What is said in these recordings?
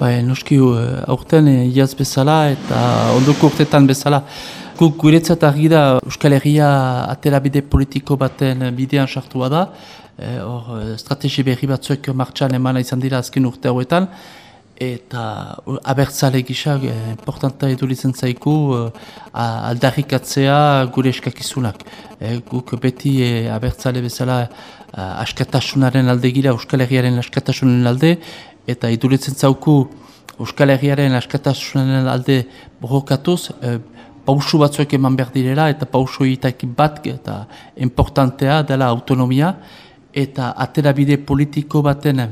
Bai, noski uh, aurten uh, iaz bezala eta ondoko urtetan bezala. Guk guretzat argi da Euskal Herria aterabide politiko baten bidean sartua da. Hor, eh, estrategi berri batzuek martxan emana izan dira azken urte hauetan. Eta abertzale gisa, eh, importanta edulitzen zaiku, eh, aldarrikatzea gure eskakizunak. Eh, guk beti eh, abertzale bezala askatasunaren alde gira, Euskal Herriaren askatasunaren alde, eta iduritzen zauku Euskal Herriaren askatasunaren alde borrokatuz, e, pausu batzuek eman behar direla eta pausu egiteak bat eta importantea dela autonomia eta aterabide politiko baten e,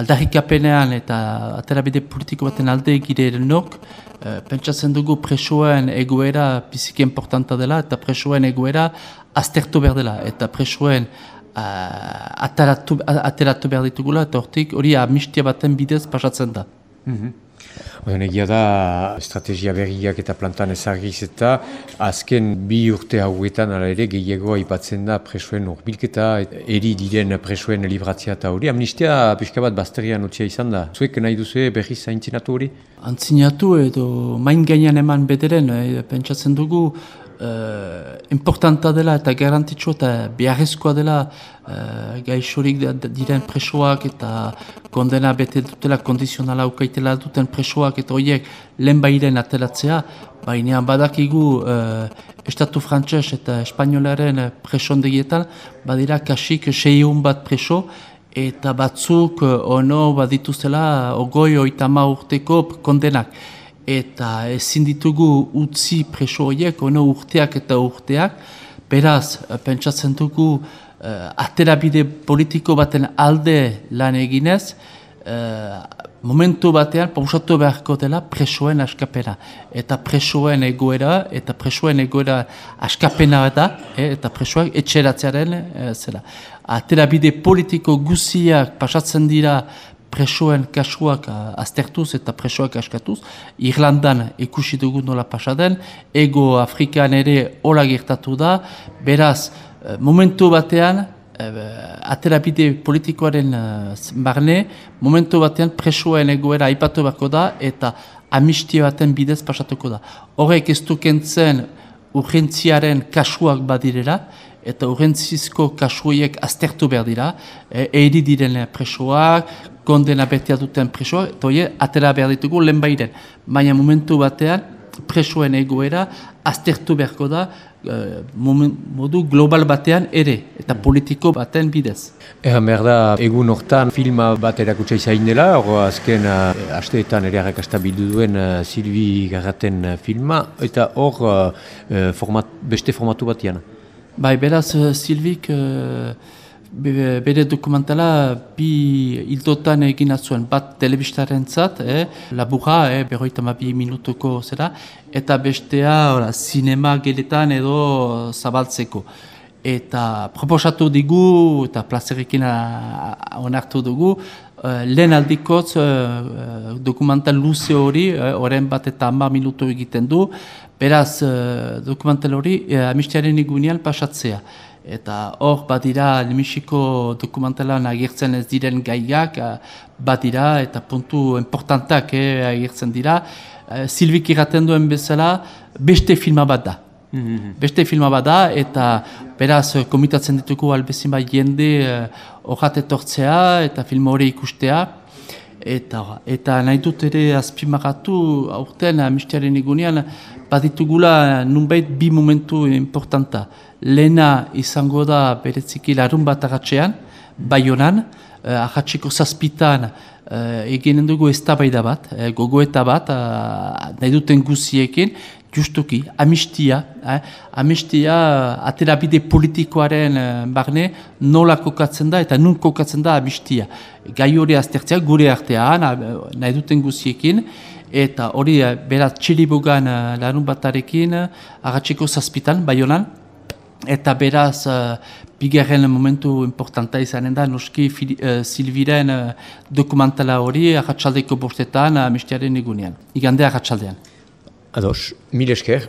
aldarrikapenean eta aterabide politiko baten alde egireren nok, e, pentsatzen dugu presoen egoera biziki importanta dela eta presoen egoera aztertu behar dela eta presoen ateratu, ateratu behar ditugula eta hortik hori amistia baten bidez pasatzen da. Mm -hmm. Egia da, estrategia berriak eta plantan ezagiz eta azken bi urte hauetan ala ere gehiago aipatzen da presoen urbilketa, eri diren presoen libratzea eta hori. Amnistia pixka bat bazterian utzia izan da. Zuek nahi duzu berriz zaintzinatu hori? Antzinatu edo main gainean eman bederen, eh, pentsatzen dugu, uh, importanta dela eta garantitxo eta beharrezkoa dela uh, gaixorik diren presoak eta kondena bete dutela kondizionala ukaitela duten presoak eta horiek lehen bairen atelatzea, baina badakigu uh, Estatu Frantses eta Espainolaren presondegietan badira kasik seion bat preso eta batzuk ono badituzela ogoi oitama urteko kondenak eta ezin ditugu utzi preso horiek, ono urteak eta urteak, beraz, pentsatzen dugu uh, aterabide politiko baten alde lan eginez, uh, momentu batean pausatu beharko dela presoen askapena. Eta presoen egoera, eta presoen egoera askapena da, eh, eta presoak etxeratzearen eh, zela. Aterabide politiko guziak pasatzen dira presoen kasuak aztertuz eta presoak askatuz. Irlandan ikusi dugu nola pasaden, ego Afrikan ere hola gertatu da, beraz, eh, momentu batean, eh, aterabide politikoaren eh, barne, momentu batean presoen egoera aipatu bako da eta amistia baten bidez pasatuko da. Horrek ez dukentzen urgentziaren kasuak badirera, eta urgentzizko kasuiek aztertu behar dira, e, eri diren presoak, kondena betea duten presoak, eta hori atera behar ditugu lehen bairen. Baina momentu batean, presoen egoera aztertu beharko da e, modu global batean ere, eta politiko baten bidez. Egan behar da, egun hortan filma bat erakutsa izain dela, hor azken uh, asteetan ere harrakasta bildu duen uh, Silvi Garraten filma, eta hor format, beste formatu batean. Bai, beraz, uh, Silvik uh, bere dokumentala bi hildotan egin atzuen, bat telebistaren zat, eh, laburra, eh, berroita bi minutuko zera, eta bestea ora, sinema geletan edo zabaltzeko. Eta proposatu digu, eta plazerekin onartu dugu, uh, lehen aldikotz uh, dokumental luze hori, uh, bat eta hamba minutu egiten du, Beraz, uh, dokumental hori, uh, amistiaren igunean pasatzea. Eta hor, badira, lemisiko dokumentalan agertzen ez diren gaiak, uh, badira, eta puntu importantak eh, agertzen dira. Silvik irraten duen bezala, beste filma bat da. Mhm. Beste filma bat da, eta beraz, komitatzen dituko albezin bat jende horrat uh, etortzea, eta film hori ikustea. Eta, eta nahi dut ere azpimagatu aurten amistiaren egunean baditugula nunbait bi momentu importanta. Lena izango da beretziki larun bat agatzean, bai honan, eh, agatzeko zazpitan eh, eginen dugu ez bat, eh, gogoeta bat, eh, nahi duten guziekin, justuki, amistia, eh? amistia aterabide politikoaren eh, barne nola kokatzen da eta nun kokatzen da amistia. Gai hori aztertzea gure artean, nahi duten guziekin, eta hori eh, beraz txilibugan eh, larun batarekin, agatzeko zazpitan, bai honan, eta beraz uh, bigarren momentu importanta izanen da, noski uh, Silviren uh, dokumentala hori agatzaldeko bostetan amistiaren egunean, igande agatsaldean. Ados, mil esker.